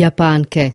Japan japanské